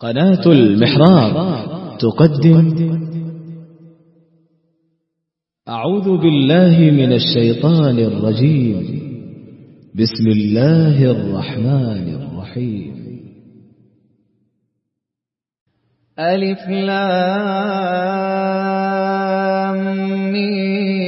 قناة المحراب تقدم. أعوذ بالله من الشيطان الرجيم. بسم الله الرحمن الرحيم. ألف لام ميم.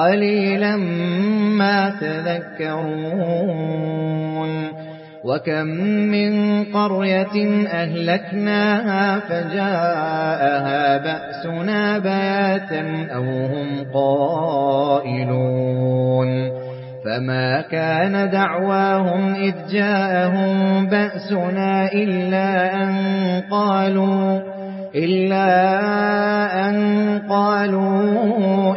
قليلا ما تذكرون. وكم من قرية أهلكناها فجاءها بأسنا بياتا أو هم قائلون. فما كان دعواهم إذ جاءهم بأسنا إلا أن قالوا إلا أن قالوا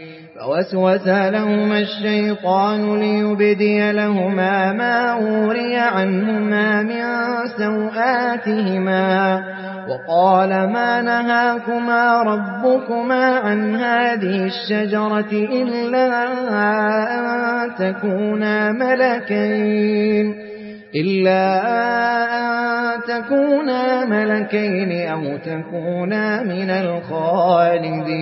فوسوس لهما الشيطان ليبدي لهما ما أوري عنهما من سوآتهما وقال ما نهاكما ربكما عن هذه الشجرة إلا أن تكونا ملكين إلا أن تكونا ملكين أو تكونا من الخالدين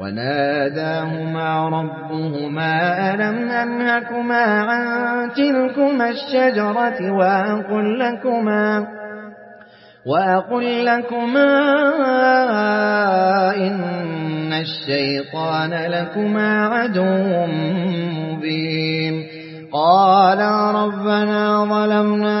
وناداهما ربهما ألم أنهكما عن تلكما الشجرة وأقل لكما وأقل لكما إن الشيطان لكما عدو مبين. قال ربنا ظلمنا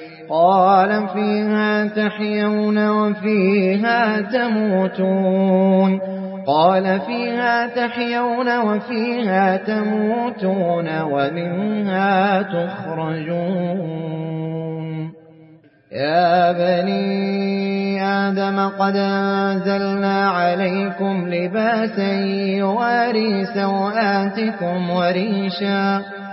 قال فيها تحيون وفيها تموتون. قال فيها تحيون وفيها تموتون ومنها تخرجون. يا بني آدم قد أنزلنا عليكم لباسا يواري سوآتكم وريشا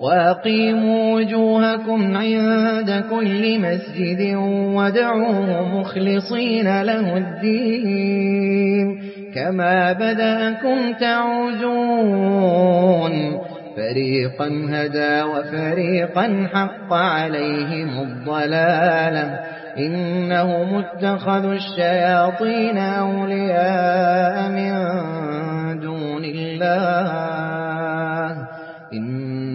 وأقيموا وجوهكم عند كل مسجد ودعوه مخلصين له الدين كما بدأكم تعوزون فريقا هدى وفريقا حق عليهم الضلالة إنهم اتخذوا الشياطين أولياء من دون الله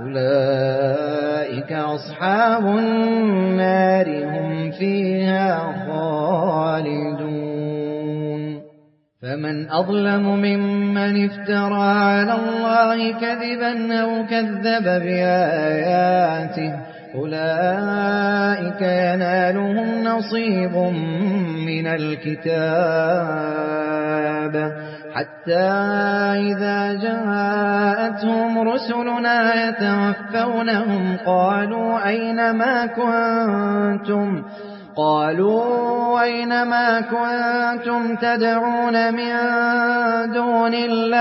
أولئك أصحاب النار هم فيها خالدون. فمن أظلم ممن افترى على الله كذبا أو كذب بآياته أولئك ينالهم نصيب من الكتاب. حتى إذا جاءتهم رسلنا يتوفونهم قالوا أين ما كنتم؟ قالوا أين ما كنتم تدعون من دون الله؟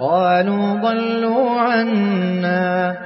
قالوا ضلوا عنا.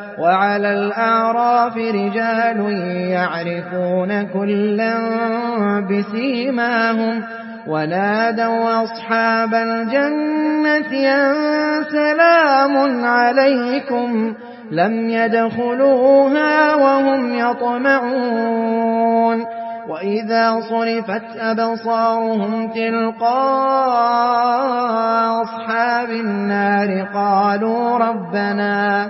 وعلى الأعراف رجال يعرفون كلا بسيماهم ونادوا أصحاب الجنة أن سلام عليكم لم يدخلوها وهم يطمعون وإذا صرفت أبصارهم تلقاء أصحاب النار قالوا ربنا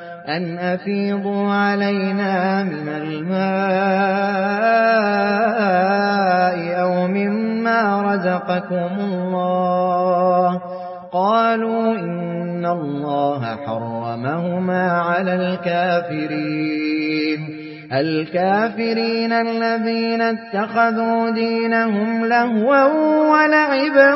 أن أفيضوا علينا من الماء أو مما رزقكم الله قالوا إن الله حرمهما على الكافرين الكافرين الذين اتخذوا دينهم لهوا ولعبا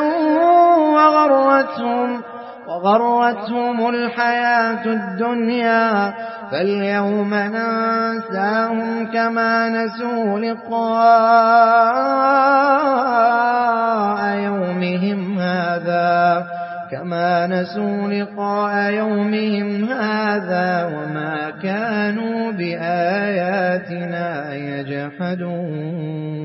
وغرتهم وغرتهم الحياة الدنيا فاليوم ننساهم كما نسوا لقاء يومهم هذا كما نسوا لقاء يومهم هذا وما كانوا بآياتنا يجحدون.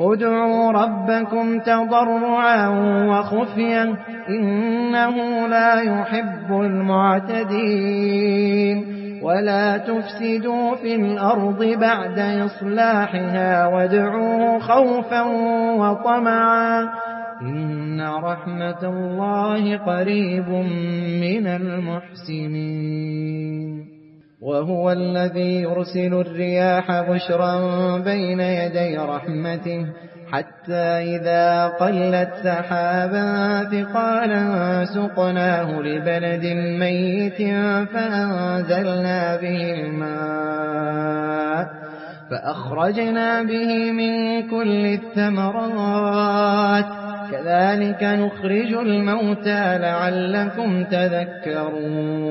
ادعوا ربكم تضرعا وخفيا إنه لا يحب المعتدين. ولا تفسدوا في الأرض بعد إصلاحها وادعوه خوفا وطمعا. إن رحمة الله قريب من المحسنين. وهو الذي يرسل الرياح بشرا بين يدي رحمته حتى إذا قلت سحابا ثقالا سقناه لبلد ميت فأنزلنا به الماء فأخرجنا به من كل الثمرات. كذلك نخرج الموتى لعلكم تذكرون.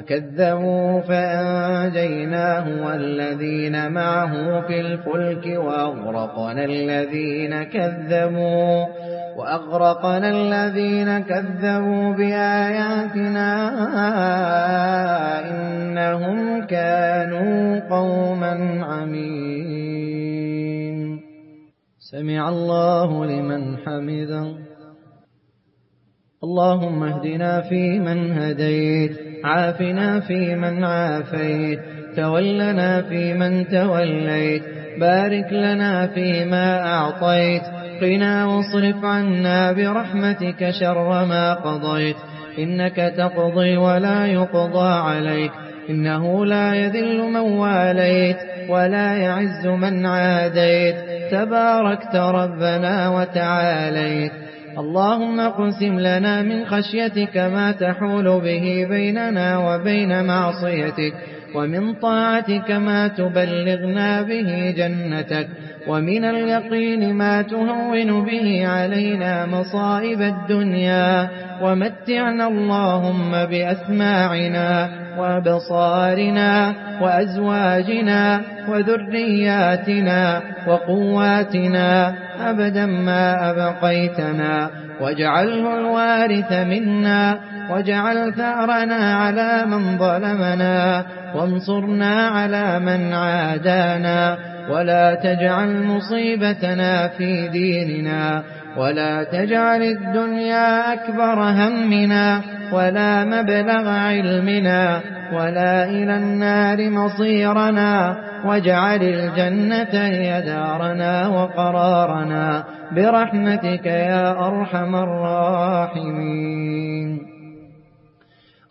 فكذبوا فأنجيناه والذين معه في الفلك وأغرقنا الذين كذبوا وأغرقنا الذين كذبوا بآياتنا إنهم كانوا قوما عمين. سمع الله لمن حمده. اللهم اهدنا فيمن هديت. عافنا فيمن عافيت تولنا فيمن توليت بارك لنا فيما أعطيت قنا واصرف عنا برحمتك شر ما قضيت إنك تقضي ولا يقضى عليك إنه لا يذل من واليت ولا يعز من عاديت تباركت ربنا وتعاليت. اللهم اقسم لنا من خشيتك ما تحول به بيننا وبين معصيتك. ومن طاعتك ما تبلغنا به جنتك ومن اليقين ما تهون به علينا مصائب الدنيا. ومتعنا اللهم بأسماعنا وبصارنا وأزواجنا وذرياتنا وقواتنا أبدا ما أبقيتنا واجعله الوارث منا واجعل ثأرنا على من ظلمنا وانصرنا على من عادانا ولا تجعل مصيبتنا في ديننا ولا تجعل الدنيا أكبر همنا ولا مبلغ علمنا ولا إلى النار مصيرنا واجعل الجنة هي دارنا وقرارنا برحمتك يا أرحم الراحمين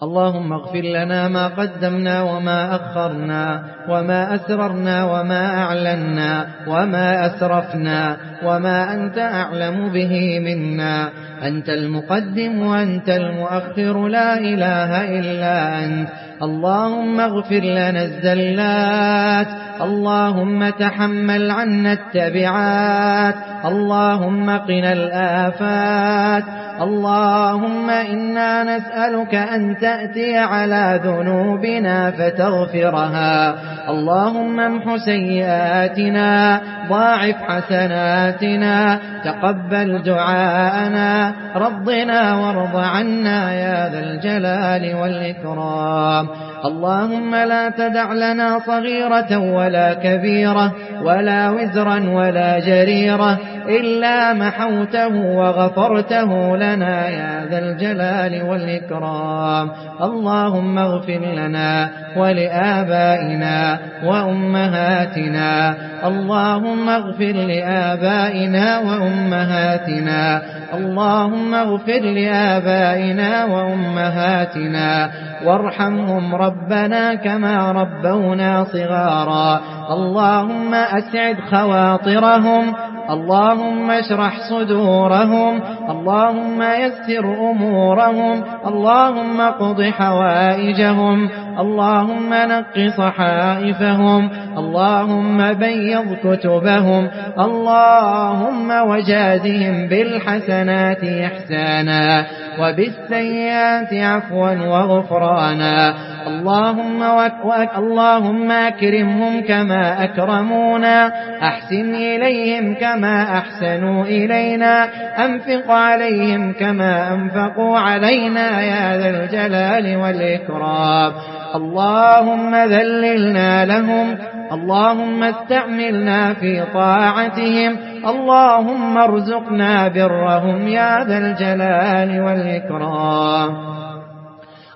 اللهم اغفر لنا ما قدمنا وما أخرنا وما أسررنا وما أعلنا وما أسرفنا وما أنت أعلم به منا. أنت المقدم وأنت المؤخر لا إله إلا أنت. اللهم اغفر لنا الزلات. اللهم تحمل عنا التبعات. اللهم قنا الآفات. اللهم إنا نسألك أن تأتي على ذنوبنا فتغفرها. اللهم امح سيئاتنا ضاعف حسناتنا تقبل دعاءنا. رضنا وارض عنا يا ذا الجلال والإكرام. اللهم لا تدع لنا صغيرة ولا كبيرة ولا وزرا ولا جريرة. إلا محوته وغفرته لنا يا ذا الجلال والإكرام. اللهم اغفر لنا ولآبائنا وأمهاتنا. اللهم اغفر لآبائنا وأمهاتنا. اللهم اغفر لآبائنا وأمهاتنا. وارحمهم ربنا كما ربونا صغارا. اللهم أسعد خواطرهم اللهم اشرح صدورهم اللهم يسر أمورهم اللهم قض حوائجهم اللهم نق صحائفهم اللهم بيض كتبهم اللهم وجازهم بالحسنات إحسانا. وبالسيئات عفوا وغفرانا. اللهم وك اللهم أكرمهم كما أكرمونا. أحسن إليهم كما أحسنوا إلينا. أنفق عليهم كما أنفقوا علينا يا ذا الجلال والإكرام. اللهم ذللنا لهم اللهم استعملنا في طاعتهم. اللهم ارزقنا برهم يا ذا الجلال والإكرام.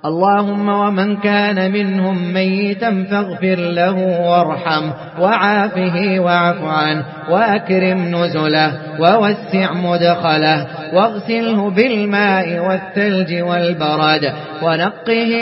اللهم ومن كان منهم ميتا فاغفر له وارحمه وعافه واعف عنه وأكرم نزله ووسع مدخله واغسله بالماء والثلج والبرد ونقه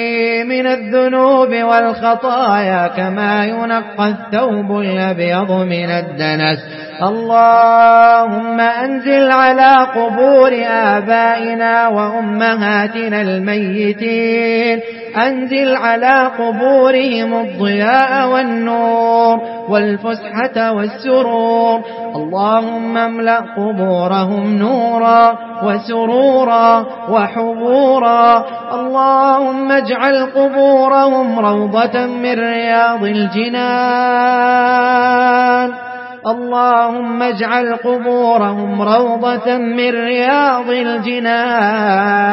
من الذنوب والخطايا كما ينقى الثوب الأبيض من الدنس اللهم أنزل على قبور آبائنا وأمهاتنا الميتين. أنزل على قبورهم الضياء والنور والفسحة والسرور. اللهم املأ قبورهم نورا وسرورا وحبورا. اللهم اجعل قبورهم روضة من رياض الجنان. اللهم اجعل قبورهم روضة من رياض الجنان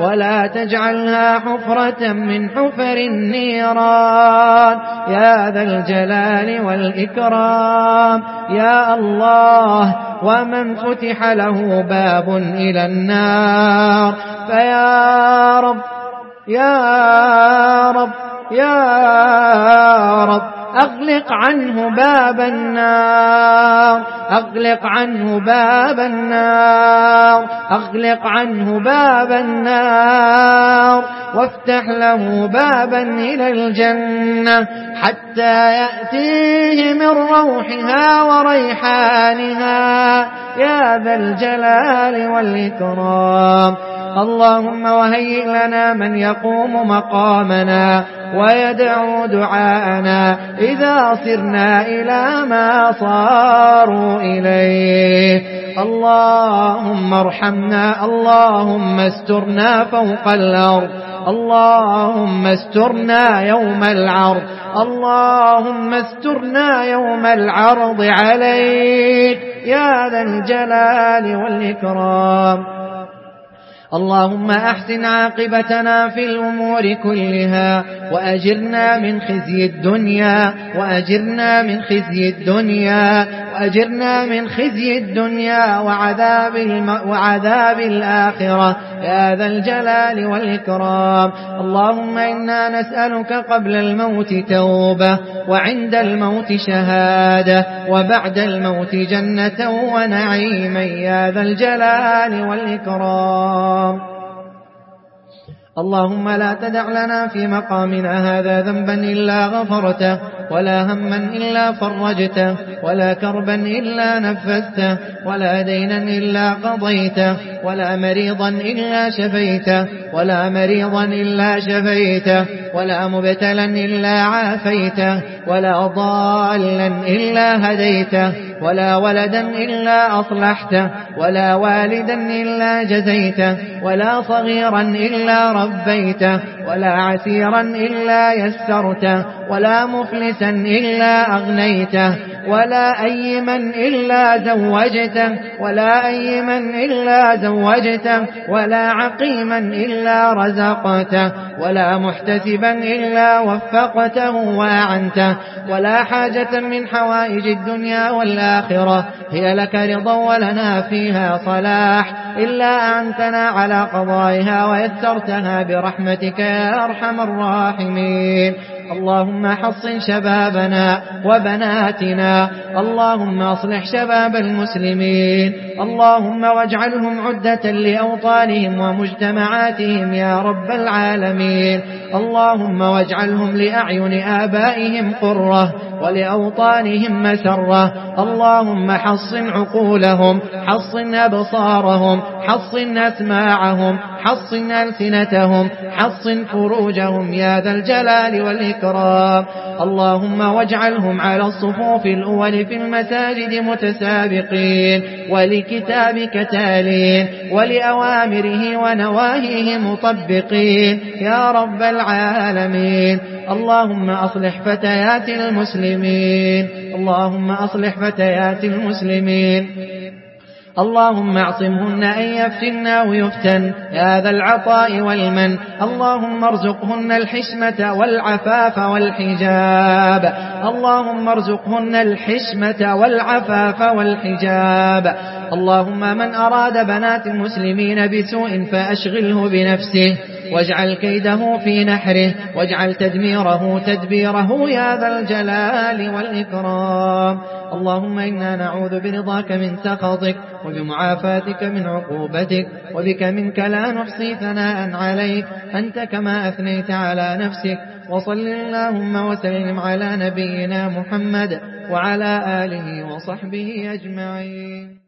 ولا تجعلها حفرة من حفر النيران يا ذا الجلال والإكرام يا الله ومن فتح له باب إلى النار فيا رب يا رب يا رب أغلق عنه باب النار. أغلق عنه باب النار. أغلق عنه باب النار. وافتح له بابا إلى الجنة حتى يأتيه من روحها وريحانها. يا ذا الجلال والإكرام. اللهم وهيئ لنا من يقوم مقامنا ويدعو دعاءنا إذا صرنا إلى ما صاروا إليه. اللهم ارحمنا اللهم استرنا فوق الأرض اللهم استرنا يوم العرض اللهم استرنا يوم العرض عليك. يا ذا الجلال والإكرام. اللهم أحسن عاقبتنا في الأمور كلها وأجرنا من خزي الدنيا وأجرنا من خزي الدنيا وأجرنا من خزي الدنيا وعذاب, الم... وعذاب الآخرة. يا ذا الجلال والإكرام. اللهم إنا نسألك قبل الموت توبة وعند الموت شهادة وبعد الموت جنة ونعيما. يا ذا الجلال والإكرام. اللهم لا تدع لنا في مقامنا هذا ذنبا إلا غفرته. ولا هما إلا فرجته ولا كربا إلا نفسته ولا دينا إلا قضيته ولا مريضا إلا شفيته ولا مريضا إلا شفيته ولا مبتلا إلا عافيته ولا ضالا إلا هديته ولا ولدا إلا أصلحته ولا والدا إلا جزيته ولا صغيرا إلا ربيته ولا عسيرا إلا يسرته ولا مفلسا إلا أغنيته ولا أيما إلا زوجته ولا أيما إلا زوجته ولا عقيما إلا رزقته ولا محتسبا إلا وفقته وأعنته ولا حاجة من حوائج الدنيا والآخرة. هي لك رضا ولنا فيها صلاح إلا أعنتنا على قضائها ويسرتها برحمتك يا أرحم الراحمين. اللهم حصن شبابنا وبناتنا اللهم أصلح شباب المسلمين اللهم واجعلهم عدة لأوطانهم ومجتمعاتهم يا رب العالمين. اللهم واجعلهم لأعين آبائهم قرة ولأوطانهم مسرة. اللهم حصن عقولهم حصن أبصارهم حصن أسماعهم حصن ألسنتهم حصن فروجهم يا ذا الجلال والإكرام. اللهم واجعلهم على الصفوف الأول في المساجد متسابقين ولكتابك تالين ولأوامره ونواهيه مطبقين. يا رب العالمين. اللهم أصلح فتيات المسلمين. اللهم أصلح فتيات المسلمين. اللهم أعصمهن أن يفتن أو يفتن. يا ذا العطاء والمن. اللهم ارزقهن الحشمة والعفاف والحجاب. اللهم ارزقهن الحشمة والعفاف والحجاب. اللهم من أراد بنات المسلمين بسوء فأشغله بنفسه واجعل كيده في نحره واجعل تدميره تدبيره يا ذا الجلال والإكرام. اللهم إنا نعوذ برضاك من سخطك وبمعافاتك من عقوبتك وبك منك لا نحصي ثناء عليك. أنت كما أثنيت على نفسك وصل اللهم وسلم على نبينا محمد وعلى آله وصحبه أجمعين.